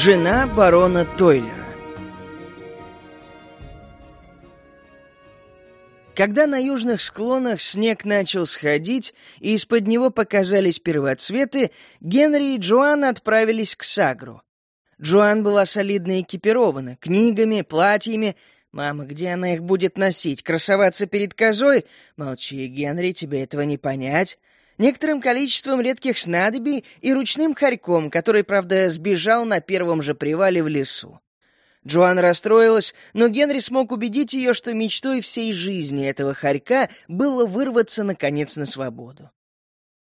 Жена барона Тойлера Когда на южных склонах снег начал сходить, и из-под него показались первоцветы, Генри и Джоан отправились к Сагру. Джоан была солидно экипирована, книгами, платьями. Мама, где она их будет носить? Красоваться перед козой? Молчи, Генри, тебе этого не понять некоторым количеством редких снадобий и ручным хорьком, который, правда, сбежал на первом же привале в лесу. Джоан расстроилась, но Генри смог убедить ее, что мечтой всей жизни этого хорька было вырваться, наконец, на свободу.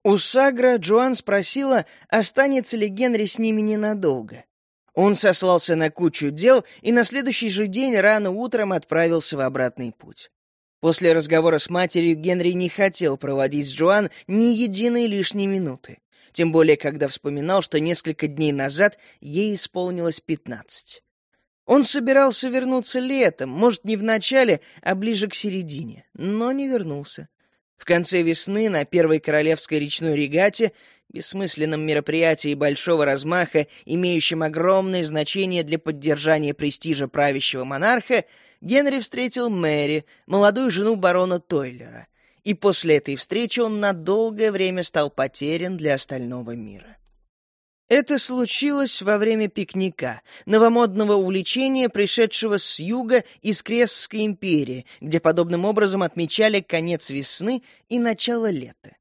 У Сагра Джоан спросила, останется ли Генри с ними ненадолго. Он сослался на кучу дел и на следующий же день рано утром отправился в обратный путь. После разговора с матерью Генри не хотел проводить с Джоан ни единой лишней минуты. Тем более, когда вспоминал, что несколько дней назад ей исполнилось пятнадцать. Он собирался вернуться летом, может, не в начале, а ближе к середине, но не вернулся. В конце весны на Первой Королевской речной регате, бессмысленном мероприятии большого размаха, имеющем огромное значение для поддержания престижа правящего монарха, Генри встретил Мэри, молодую жену барона Тойлера, и после этой встречи он на долгое время стал потерян для остального мира. Это случилось во время пикника, новомодного увлечения, пришедшего с юга из Крестской империи, где подобным образом отмечали конец весны и начало лета.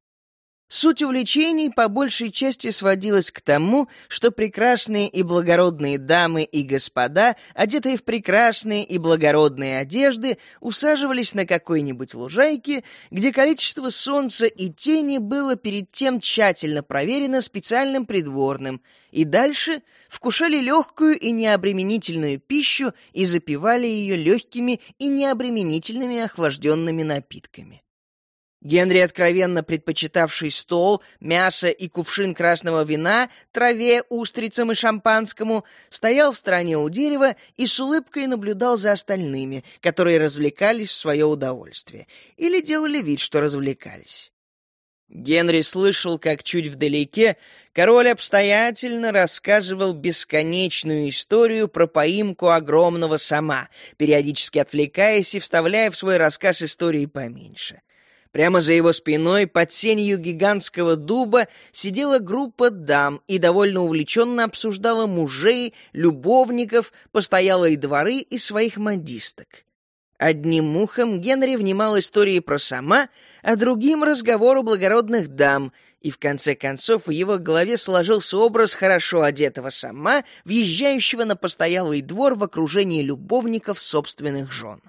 Суть увлечений по большей части сводилась к тому, что прекрасные и благородные дамы и господа, одетые в прекрасные и благородные одежды, усаживались на какой-нибудь лужайке, где количество солнца и тени было перед тем тщательно проверено специальным придворным, и дальше вкушали легкую и необременительную пищу и запивали ее легкими и необременительными охлажденными напитками. Генри, откровенно предпочитавший стол, мясо и кувшин красного вина, траве, устрицам и шампанскому, стоял в стороне у дерева и с улыбкой наблюдал за остальными, которые развлекались в свое удовольствие, или делали вид, что развлекались. Генри слышал, как чуть вдалеке король обстоятельно рассказывал бесконечную историю про поимку огромного сама, периодически отвлекаясь и вставляя в свой рассказ истории поменьше. Прямо за его спиной, под сенью гигантского дуба, сидела группа дам и довольно увлеченно обсуждала мужей, любовников, постоялые дворы и своих модисток. Одним ухом Генри внимал истории про сама, а другим — разговору благородных дам, и в конце концов в его голове сложился образ хорошо одетого сама, въезжающего на постоялый двор в окружении любовников собственных жен.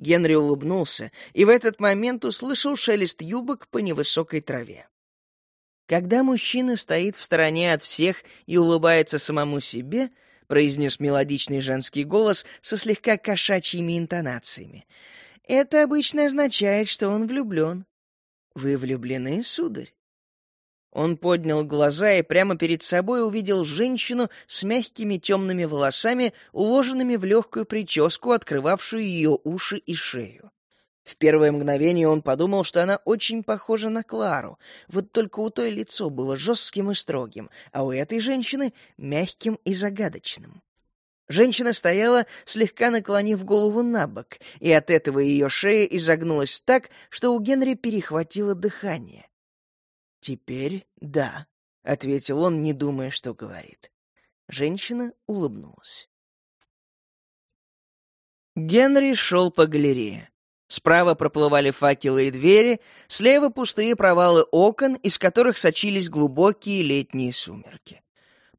Генри улыбнулся и в этот момент услышал шелест юбок по невысокой траве. Когда мужчина стоит в стороне от всех и улыбается самому себе, произнес мелодичный женский голос со слегка кошачьими интонациями. Это обычно означает, что он влюблен. Вы влюблены, сударь? Он поднял глаза и прямо перед собой увидел женщину с мягкими темными волосами, уложенными в легкую прическу, открывавшую ее уши и шею. В первое мгновение он подумал, что она очень похожа на Клару, вот только у той лицо было жестким и строгим, а у этой женщины — мягким и загадочным. Женщина стояла, слегка наклонив голову на бок, и от этого ее шея изогнулась так, что у Генри перехватило дыхание. «Теперь да», — ответил он, не думая, что говорит. Женщина улыбнулась. Генри шел по галерее. Справа проплывали факелы и двери, слева пустые провалы окон, из которых сочились глубокие летние сумерки.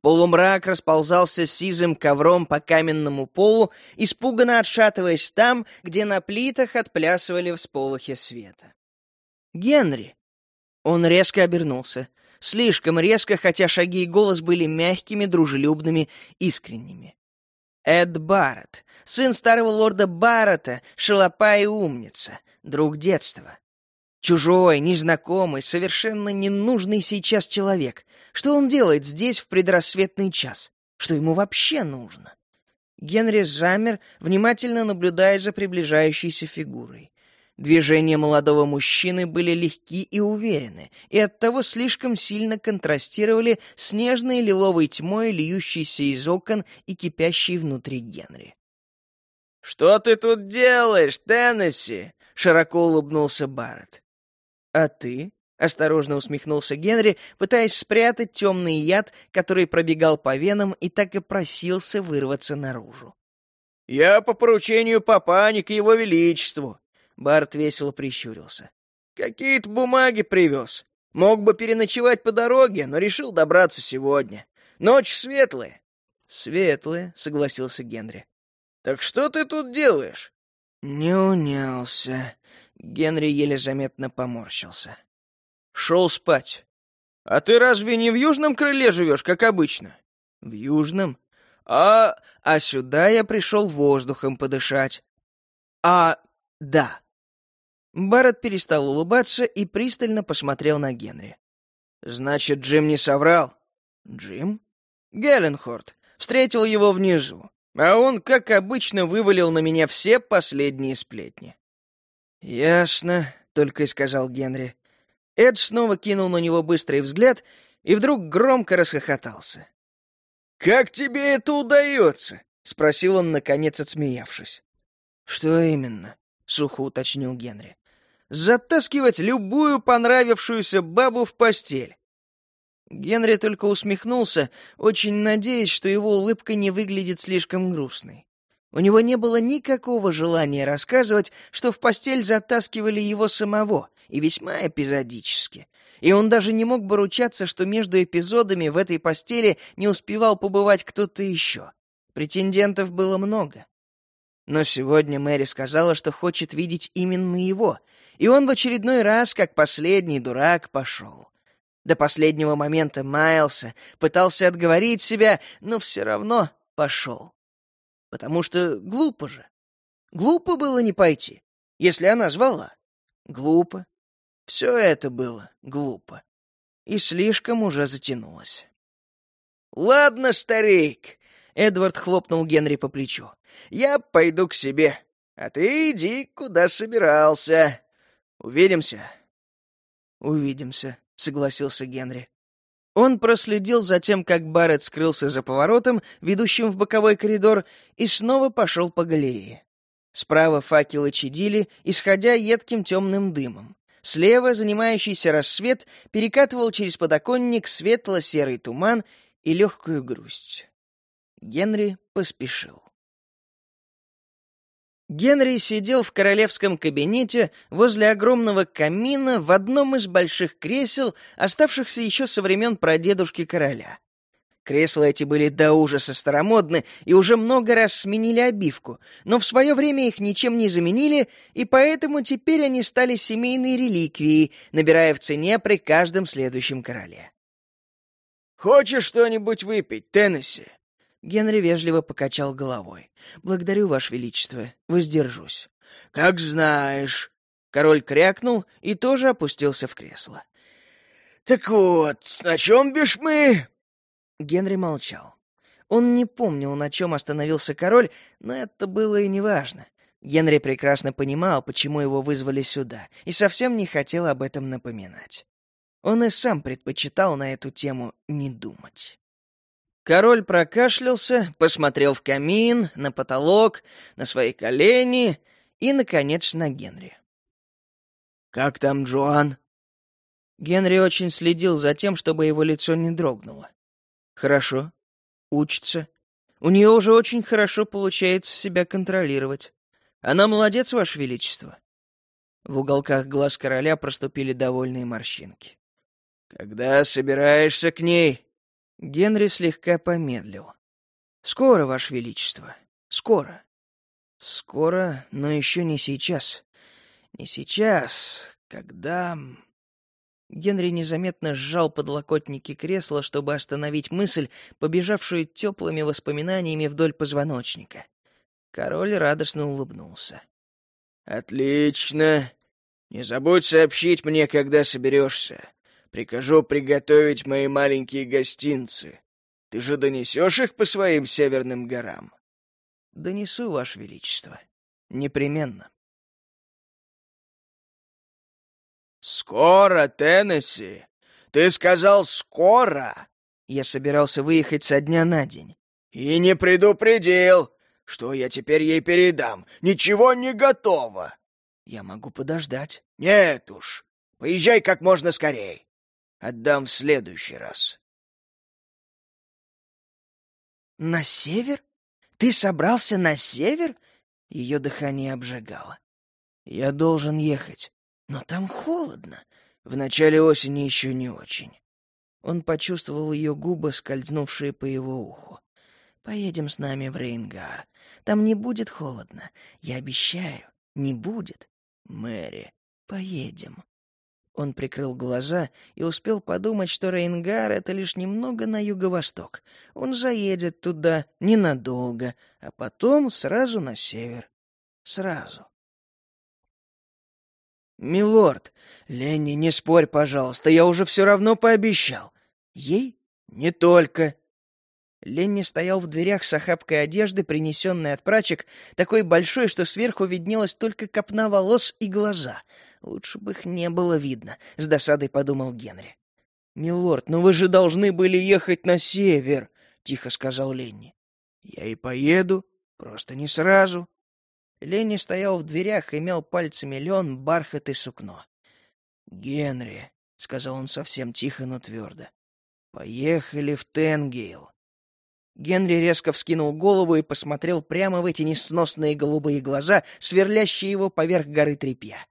Полумрак расползался сизым ковром по каменному полу, испуганно отшатываясь там, где на плитах отплясывали всполохи света. «Генри!» Он резко обернулся. Слишком резко, хотя шаги и голос были мягкими, дружелюбными, искренними. Эд Барретт, сын старого лорда Барретта, шалопа и умница, друг детства. Чужой, незнакомый, совершенно ненужный сейчас человек. Что он делает здесь в предрассветный час? Что ему вообще нужно? Генри замер, внимательно наблюдая за приближающейся фигурой. Движения молодого мужчины были легки и уверены, и оттого слишком сильно контрастировали с нежной лиловой тьмой, льющейся из окон и кипящей внутри Генри. «Что ты тут делаешь, Теннесси?» — широко улыбнулся Барретт. «А ты?» — осторожно усмехнулся Генри, пытаясь спрятать темный яд, который пробегал по венам и так и просился вырваться наружу. «Я по поручению папани к его величеству», — Барт весело прищурился. «Какие-то бумаги привез. Мог бы переночевать по дороге, но решил добраться сегодня. Ночь светлая». «Светлая», — согласился Генри. «Так что ты тут делаешь?» Не унялся. Генри еле заметно поморщился. «Шел спать. А ты разве не в южном крыле живешь, как обычно?» «В южном? А... а сюда я пришел воздухом подышать. А... да». Барретт перестал улыбаться и пристально посмотрел на Генри. «Значит, Джим не соврал?» «Джим?» «Гелленхорд. Встретил его внизу. А он, как обычно, вывалил на меня все последние сплетни. «Ясно», — только и сказал Генри. Эд снова кинул на него быстрый взгляд и вдруг громко расхохотался. «Как тебе это удается?» — спросил он, наконец отсмеявшись. «Что именно?» — сухо уточнил Генри. «Затаскивать любую понравившуюся бабу в постель. Генри только усмехнулся, очень надеясь, что его улыбка не выглядит слишком грустной. У него не было никакого желания рассказывать, что в постель затаскивали его самого, и весьма эпизодически. И он даже не мог бы ручаться, что между эпизодами в этой постели не успевал побывать кто-то еще. Претендентов было много. Но сегодня Мэри сказала, что хочет видеть именно его, и он в очередной раз, как последний дурак, пошел. До последнего момента маялся, пытался отговорить себя, но все равно пошел. Потому что глупо же. Глупо было не пойти, если она звала. Глупо. Все это было глупо. И слишком уже затянулось. «Ладно, старик», — Эдвард хлопнул Генри по плечу. «Я пойду к себе, а ты иди, куда собирался. Увидимся». «Увидимся», согласился Генри. Он проследил за тем, как Барретт скрылся за поворотом, ведущим в боковой коридор, и снова пошел по галерее. Справа факелы чадили, исходя едким темным дымом. Слева занимающийся рассвет перекатывал через подоконник светло-серый туман и легкую грусть. Генри поспешил. Генри сидел в королевском кабинете возле огромного камина в одном из больших кресел, оставшихся еще со времен прадедушки короля. Кресла эти были до ужаса старомодны и уже много раз сменили обивку, но в свое время их ничем не заменили, и поэтому теперь они стали семейной реликвией, набирая в цене при каждом следующем короле. «Хочешь что-нибудь выпить, Теннесси?» Генри вежливо покачал головой. «Благодарю, Ваше Величество. Воздержусь». «Как знаешь». Король крякнул и тоже опустился в кресло. «Так вот, на чем бишь мы?» Генри молчал. Он не помнил, на чем остановился король, но это было и неважно. Генри прекрасно понимал, почему его вызвали сюда, и совсем не хотел об этом напоминать. Он и сам предпочитал на эту тему не думать. Король прокашлялся, посмотрел в камин, на потолок, на свои колени и, наконец, на Генри. «Как там Джоан?» Генри очень следил за тем, чтобы его лицо не дрогнуло. «Хорошо. Учится. У нее уже очень хорошо получается себя контролировать. Она молодец, Ваше Величество». В уголках глаз короля проступили довольные морщинки. «Когда собираешься к ней?» Генри слегка помедлил. «Скоро, Ваше Величество, скоро. Скоро, но еще не сейчас. Не сейчас, когда...» Генри незаметно сжал подлокотники кресла, чтобы остановить мысль, побежавшую теплыми воспоминаниями вдоль позвоночника. Король радостно улыбнулся. «Отлично. Не забудь сообщить мне, когда соберешься. Прикажу приготовить мои маленькие гостинцы. Ты же донесешь их по своим северным горам? — Донесу, Ваше Величество. Непременно. «Скоро, Теннесси! Ты сказал «скоро»!» Я собирался выехать со дня на день. «И не предупредил! Что я теперь ей передам? Ничего не готово!» «Я могу подождать». «Нет уж! Поезжай как можно скорей! Отдам в следующий раз!» «На север? Ты собрался на север?» Ее дыхание обжигало. «Я должен ехать, но там холодно. В начале осени еще не очень». Он почувствовал ее губы, скользнувшие по его уху. «Поедем с нами в Рейнгар. Там не будет холодно. Я обещаю, не будет. Мэри, поедем». Он прикрыл глаза и успел подумать, что Рейнгар — это лишь немного на юго-восток. Он заедет туда ненадолго, а потом сразу на север. Сразу. «Милорд, Ленни, не спорь, пожалуйста, я уже все равно пообещал. Ей? Не только». Ленни стоял в дверях с охапкой одежды, принесенной от прачек, такой большой, что сверху виднелась только копна волос и глаза. Лучше бы их не было видно, — с досадой подумал Генри. «Милорд, но вы же должны были ехать на север», — тихо сказал Ленни. «Я и поеду, просто не сразу». Ленни стоял в дверях и мел пальцами лен, бархат и сукно. «Генри», — сказал он совсем тихо, но твердо, — «поехали в Тенгейл». Генри резко вскинул голову и посмотрел прямо в эти несносные голубые глаза, сверлящие его поверх горы тряпья. —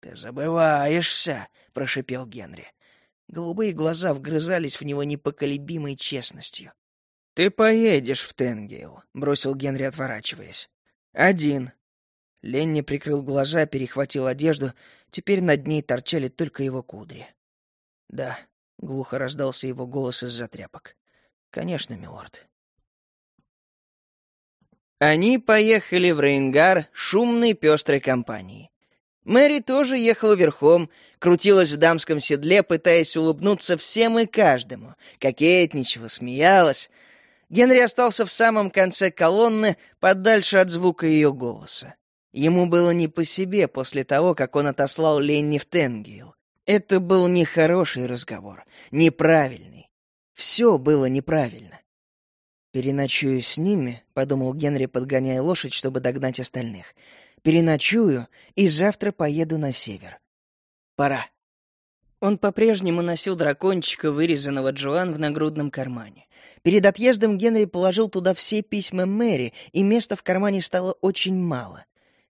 Ты забываешься, — прошипел Генри. Голубые глаза вгрызались в него непоколебимой честностью. — Ты поедешь в Тенгейл, — бросил Генри, отворачиваясь. — Один. Ленни прикрыл глаза, перехватил одежду. Теперь над ней торчали только его кудри. — Да, — глухо раздался его голос из-за тряпок. — Конечно, милорд. Они поехали в Рейнгар шумной пестрой компанией. Мэри тоже ехала верхом, крутилась в дамском седле, пытаясь улыбнуться всем и каждому, кокетничала, смеялась. Генри остался в самом конце колонны, подальше от звука ее голоса. Ему было не по себе после того, как он отослал Ленни в Тенгейл. Это был нехороший разговор, неправильный. Все было неправильно. «Переночую с ними», — подумал Генри, подгоняя лошадь, чтобы догнать остальных. «Переночую и завтра поеду на север. Пора». Он по-прежнему носил дракончика, вырезанного Джоан в нагрудном кармане. Перед отъездом Генри положил туда все письма Мэри, и места в кармане стало очень мало.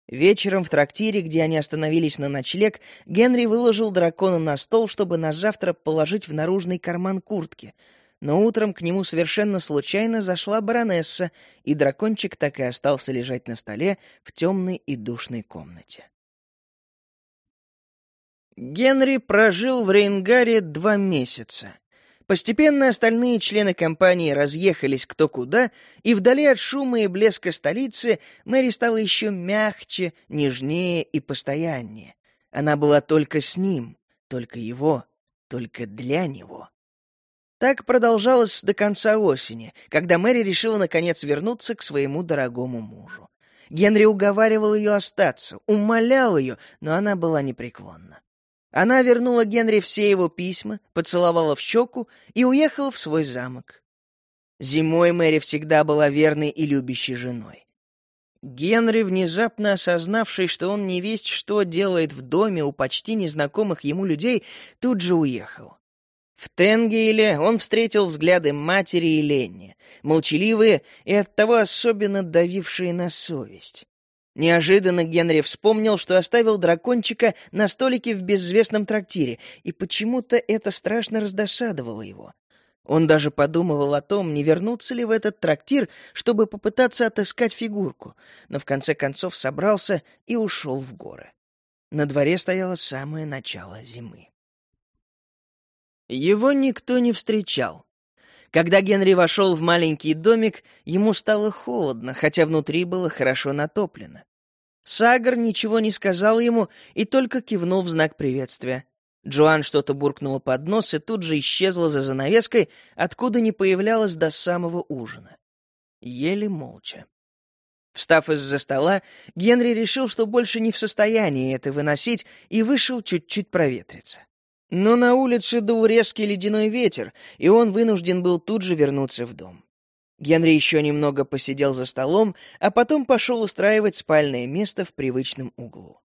Вечером в трактире, где они остановились на ночлег, Генри выложил дракона на стол, чтобы на завтра положить в наружный карман куртки — но утром к нему совершенно случайно зашла баронесса, и дракончик так и остался лежать на столе в темной и душной комнате. Генри прожил в Рейнгаре два месяца. Постепенно остальные члены компании разъехались кто куда, и вдали от шума и блеска столицы Мэри стала еще мягче, нежнее и постояннее. Она была только с ним, только его, только для него. Так продолжалось до конца осени, когда Мэри решила наконец вернуться к своему дорогому мужу. Генри уговаривал ее остаться, умолял ее, но она была непреклонна. Она вернула Генри все его письма, поцеловала в щеку и уехала в свой замок. Зимой Мэри всегда была верной и любящей женой. Генри, внезапно осознавший, что он не весть что делает в доме у почти незнакомых ему людей, тут же уехал. В Тенгейле он встретил взгляды матери и Ленни, молчаливые и оттого особенно давившие на совесть. Неожиданно Генри вспомнил, что оставил дракончика на столике в безвестном трактире, и почему-то это страшно раздосадовало его. Он даже подумывал о том, не вернуться ли в этот трактир, чтобы попытаться отыскать фигурку, но в конце концов собрался и ушел в горы. На дворе стояло самое начало зимы. Его никто не встречал. Когда Генри вошел в маленький домик, ему стало холодно, хотя внутри было хорошо натоплено. Сагар ничего не сказал ему и только кивнул в знак приветствия. Джоан что-то буркнула под нос и тут же исчезла за занавеской, откуда не появлялась до самого ужина. Еле молча. Встав из-за стола, Генри решил, что больше не в состоянии это выносить, и вышел чуть-чуть проветриться. Но на улице дул резкий ледяной ветер, и он вынужден был тут же вернуться в дом. Генри еще немного посидел за столом, а потом пошел устраивать спальное место в привычном углу.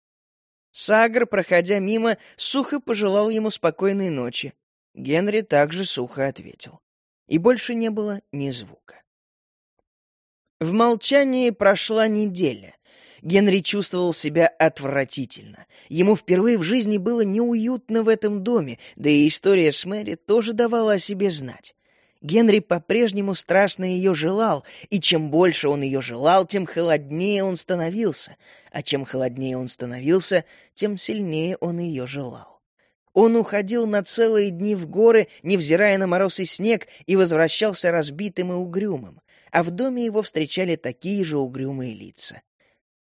Сагр, проходя мимо, сухо пожелал ему спокойной ночи. Генри также сухо ответил. И больше не было ни звука. В молчании прошла неделя. Генри чувствовал себя отвратительно. Ему впервые в жизни было неуютно в этом доме, да и история с Мэри тоже давала о себе знать. Генри по-прежнему страстно ее желал, и чем больше он ее желал, тем холоднее он становился, а чем холоднее он становился, тем сильнее он ее желал. Он уходил на целые дни в горы, невзирая на мороз и снег, и возвращался разбитым и угрюмым а в доме его встречали такие же угрюмые лица.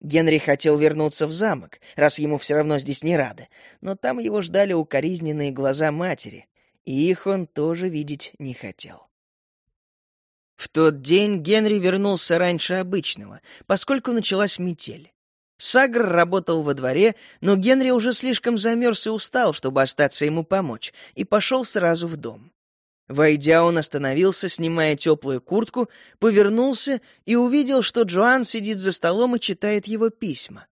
Генри хотел вернуться в замок, раз ему все равно здесь не рады, но там его ждали укоризненные глаза матери, и их он тоже видеть не хотел. В тот день Генри вернулся раньше обычного, поскольку началась метель. Сагр работал во дворе, но Генри уже слишком замерз и устал, чтобы остаться ему помочь, и пошел сразу в дом. Войдя, он остановился, снимая теплую куртку, повернулся и увидел, что Джоан сидит за столом и читает его письма.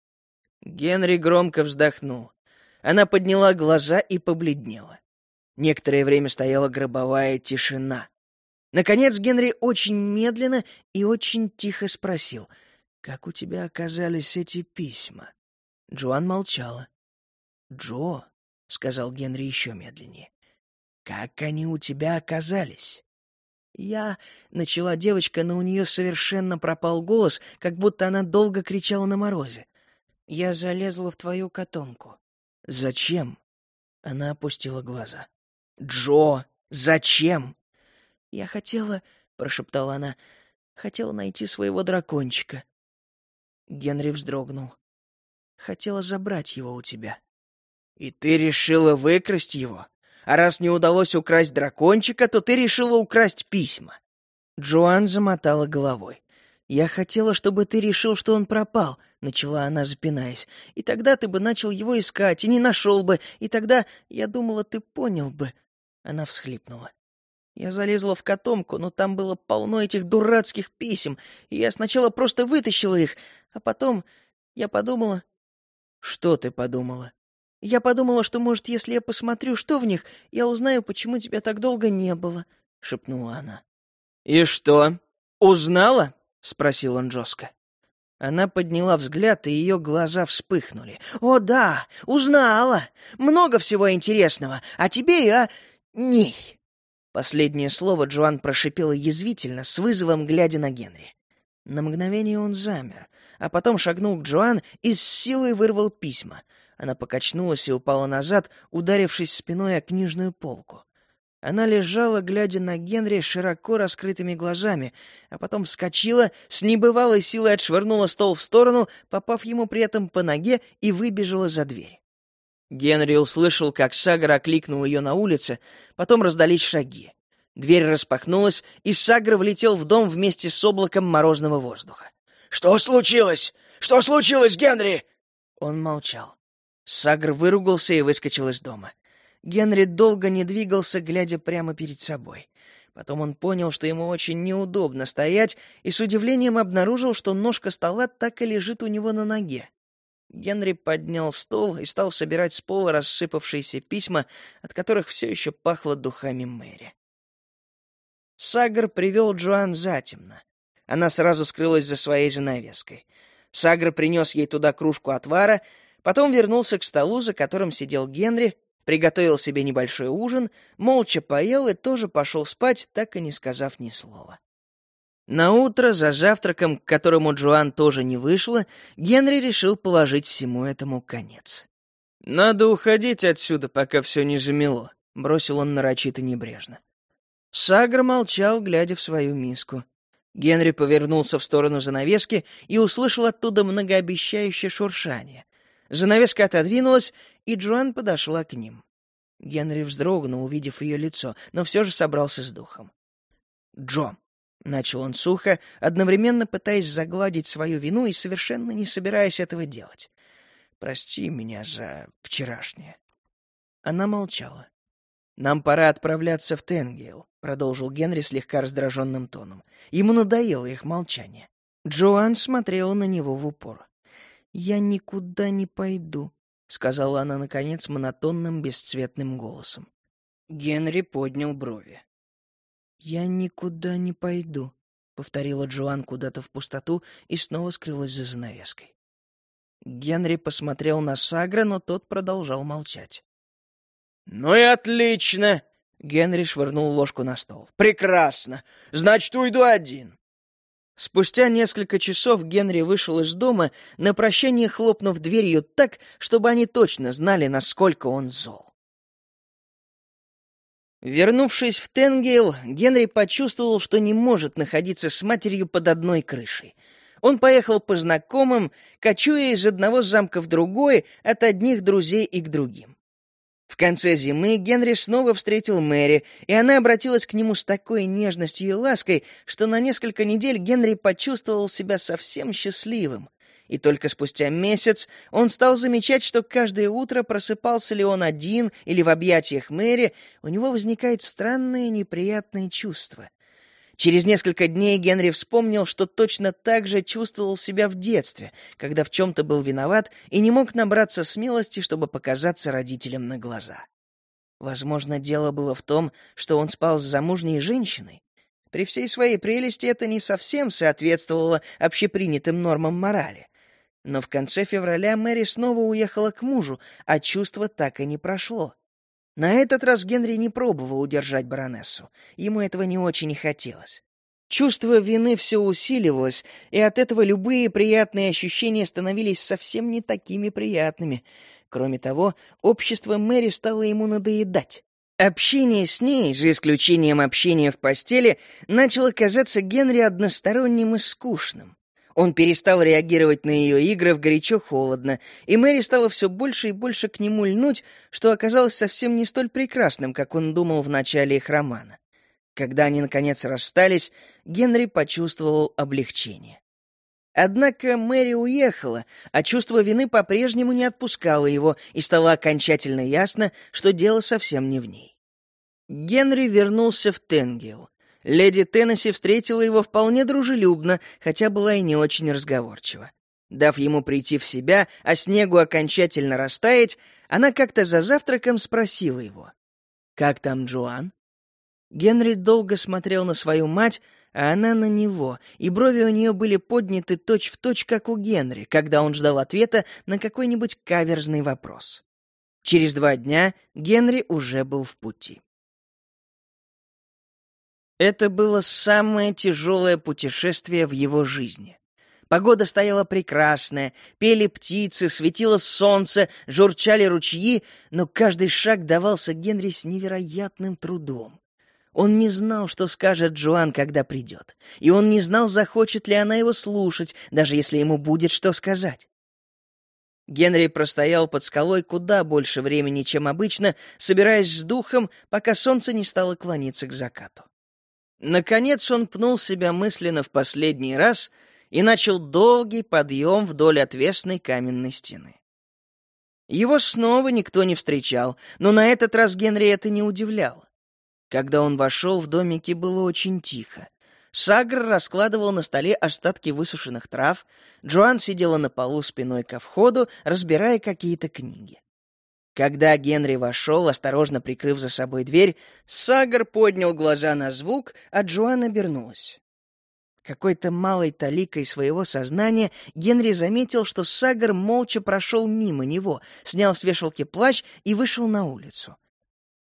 Генри громко вздохнул. Она подняла глаза и побледнела. Некоторое время стояла гробовая тишина. Наконец Генри очень медленно и очень тихо спросил, «Как у тебя оказались эти письма?» Джоан молчала. «Джо», — сказал Генри еще медленнее, как они у тебя оказались? Я... Начала девочка, но у нее совершенно пропал голос, как будто она долго кричала на морозе. Я залезла в твою котомку. Зачем? Она опустила глаза. Джо, зачем? Я хотела, прошептала она, хотела найти своего дракончика. Генри вздрогнул. Хотела забрать его у тебя. И ты решила выкрасть его? А раз не удалось украсть дракончика, то ты решила украсть письма. Джоан замотала головой. «Я хотела, чтобы ты решил, что он пропал», — начала она, запинаясь. «И тогда ты бы начал его искать, и не нашел бы, и тогда, я думала, ты понял бы». Она всхлипнула. Я залезла в котомку, но там было полно этих дурацких писем, и я сначала просто вытащила их, а потом я подумала... Что ты подумала? Я подумала, что, может, если я посмотрю, что в них, я узнаю, почему тебя так долго не было, — шепнула она. — И что, узнала? — спросил он жестко. Она подняла взгляд, и ее глаза вспыхнули. «О, да, узнала! Много всего интересного, а тебе я... ней!» Последнее слово Джоан прошипела язвительно, с вызовом глядя на Генри. На мгновение он замер, а потом шагнул к Джоан и с силой вырвал письма. Она покачнулась и упала назад, ударившись спиной о книжную полку. Она лежала, глядя на Генри широко раскрытыми глазами, а потом вскочила, с небывалой силой отшвырнула стол в сторону, попав ему при этом по ноге, и выбежала за дверь. Генри услышал, как Сагр окликнул ее на улице, потом раздались шаги. Дверь распахнулась, и Сагр влетел в дом вместе с облаком морозного воздуха. «Что случилось? Что случилось, Генри?» Он молчал. Сагр выругался и выскочил из дома. Генри долго не двигался, глядя прямо перед собой. Потом он понял, что ему очень неудобно стоять, и с удивлением обнаружил, что ножка стола так и лежит у него на ноге. Генри поднял стол и стал собирать с пола рассыпавшиеся письма, от которых все еще пахло духами Мэри. Сагр привел Джоан затемно. Она сразу скрылась за своей занавеской. Сагр принес ей туда кружку отвара, Потом вернулся к столу, за которым сидел Генри, приготовил себе небольшой ужин, молча поел и тоже пошел спать, так и не сказав ни слова. На утро за завтраком, к которому Джоан тоже не вышла, Генри решил положить всему этому конец. «Надо уходить отсюда, пока все не замело», — бросил он нарочито небрежно. Сагр молчал, глядя в свою миску. Генри повернулся в сторону занавески и услышал оттуда многообещающее шуршание. Занавеска отодвинулась, и Джоан подошла к ним. Генри вздрогнул, увидев ее лицо, но все же собрался с духом. «Джо, Начал он сухо, одновременно пытаясь загладить свою вину и совершенно не собираясь этого делать. «Прости меня за вчерашнее». Она молчала. «Нам пора отправляться в Тенгейл», — продолжил Генри слегка раздраженным тоном. Ему надоело их молчание. Джоан смотрела на него в упор. «Я никуда не пойду», — сказала она, наконец, монотонным, бесцветным голосом. Генри поднял брови. «Я никуда не пойду», — повторила Джоан куда-то в пустоту и снова скрылась за занавеской. Генри посмотрел на Сагра, но тот продолжал молчать. «Ну и отлично!» — Генри швырнул ложку на стол. «Прекрасно! Значит, уйду один!» Спустя несколько часов Генри вышел из дома, на прощание хлопнув дверью так, чтобы они точно знали, насколько он зол. Вернувшись в Тенгейл, Генри почувствовал, что не может находиться с матерью под одной крышей. Он поехал по знакомым, кочуя из одного замка в другой, от одних друзей и к другим. В конце зимы Генри снова встретил Мэри, и она обратилась к нему с такой нежностью и лаской, что на несколько недель Генри почувствовал себя совсем счастливым. И только спустя месяц он стал замечать, что каждое утро, просыпался ли он один или в объятиях Мэри, у него возникает странное неприятное чувство. Через несколько дней Генри вспомнил, что точно так же чувствовал себя в детстве, когда в чем-то был виноват и не мог набраться смелости, чтобы показаться родителям на глаза. Возможно, дело было в том, что он спал с замужней женщиной. При всей своей прелести это не совсем соответствовало общепринятым нормам морали. Но в конце февраля Мэри снова уехала к мужу, а чувство так и не прошло. На этот раз Генри не пробовал удержать баронессу. Ему этого не очень и хотелось. Чувство вины все усиливалось, и от этого любые приятные ощущения становились совсем не такими приятными. Кроме того, общество Мэри стало ему надоедать. Общение с ней, за исключением общения в постели, начало казаться Генри односторонним и скучным. Он перестал реагировать на ее игры в горячо-холодно, и Мэри стала все больше и больше к нему льнуть, что оказалось совсем не столь прекрасным, как он думал в начале их романа. Когда они, наконец, расстались, Генри почувствовал облегчение. Однако Мэри уехала, а чувство вины по-прежнему не отпускало его, и стало окончательно ясно, что дело совсем не в ней. Генри вернулся в Тенгел. Леди Теннесси встретила его вполне дружелюбно, хотя была и не очень разговорчива. Дав ему прийти в себя, а снегу окончательно растаять, она как-то за завтраком спросила его. «Как там Джоан?» Генри долго смотрел на свою мать, а она на него, и брови у нее были подняты точь-в-точь, точь, как у Генри, когда он ждал ответа на какой-нибудь каверзный вопрос. Через два дня Генри уже был в пути. Это было самое тяжелое путешествие в его жизни. Погода стояла прекрасная, пели птицы, светило солнце, журчали ручьи, но каждый шаг давался Генри с невероятным трудом. Он не знал, что скажет Джоан, когда придет, и он не знал, захочет ли она его слушать, даже если ему будет что сказать. Генри простоял под скалой куда больше времени, чем обычно, собираясь с духом, пока солнце не стало клониться к закату. Наконец он пнул себя мысленно в последний раз и начал долгий подъем вдоль отвесной каменной стены. Его снова никто не встречал, но на этот раз Генри это не удивляло. Когда он вошел, в домике было очень тихо. Сагр раскладывал на столе остатки высушенных трав, Джоан сидела на полу спиной ко входу, разбирая какие-то книги. Когда Генри вошел, осторожно прикрыв за собой дверь, Сагар поднял глаза на звук, а Джоан обернулась. Какой-то малой таликой своего сознания Генри заметил, что Сагар молча прошел мимо него, снял с вешалки плащ и вышел на улицу.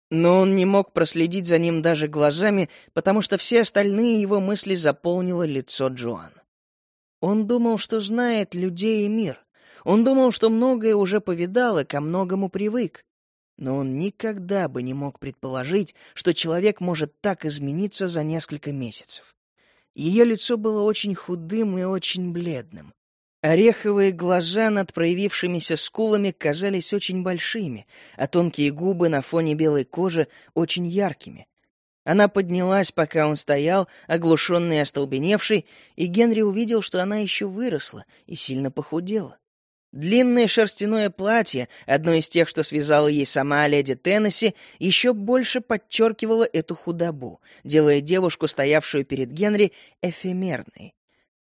Но он не мог проследить за ним даже глазами, потому что все остальные его мысли заполнило лицо Джоан. Он думал, что знает людей и мир, он думал, что многое уже повидал и ко многому привык. Но он никогда бы не мог предположить, что человек может так измениться за несколько месяцев. Ее лицо было очень худым и очень бледным. Ореховые глаза над проявившимися скулами казались очень большими, а тонкие губы на фоне белой кожи очень яркими. Она поднялась, пока он стоял, оглушенный и остолбеневший, и Генри увидел, что она еще выросла и сильно похудела. Длинное шерстяное платье, одно из тех, что связала ей сама леди Теннесси, еще больше подчеркивало эту худобу, делая девушку, стоявшую перед Генри, эфемерной.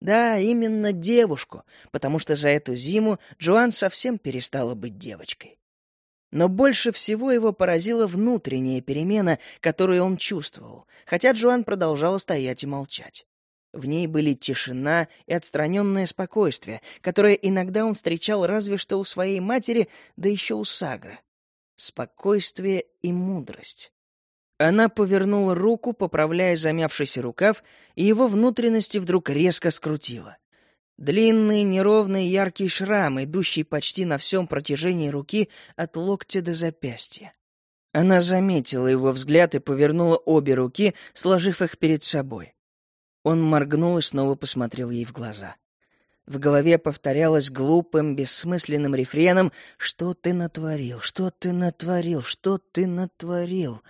Да, именно девушку, потому что за эту зиму Джоан совсем перестала быть девочкой. Но больше всего его поразила внутренняя перемена, которую он чувствовал, хотя Джоан продолжала стоять и молчать. В ней были тишина и отстраненное спокойствие, которое иногда он встречал разве что у своей матери, да еще у Сагра. Спокойствие и мудрость. Она повернула руку, поправляя замявшийся рукав, и его внутренности вдруг резко скрутило. Длинный, неровный, яркий шрам, идущий почти на всем протяжении руки от локтя до запястья. Она заметила его взгляд и повернула обе руки, сложив их перед собой. Он моргнул и снова посмотрел ей в глаза. В голове повторялось глупым, бессмысленным рефреном «Что ты натворил? Что ты натворил? Что ты натворил?»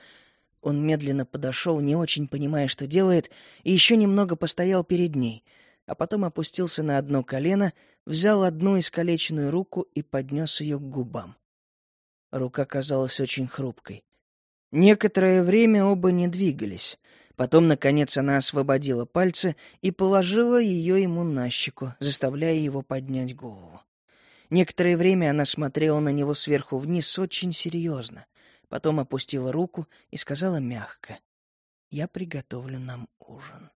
Он медленно подошел, не очень понимая, что делает, и еще немного постоял перед ней — а потом опустился на одно колено, взял одну искалеченную руку и поднес ее к губам. Рука казалась очень хрупкой. Некоторое время оба не двигались. Потом, наконец, она освободила пальцы и положила ее ему на щеку, заставляя его поднять голову. Некоторое время она смотрела на него сверху вниз очень серьезно. Потом опустила руку и сказала мягко, «Я приготовлю нам ужин».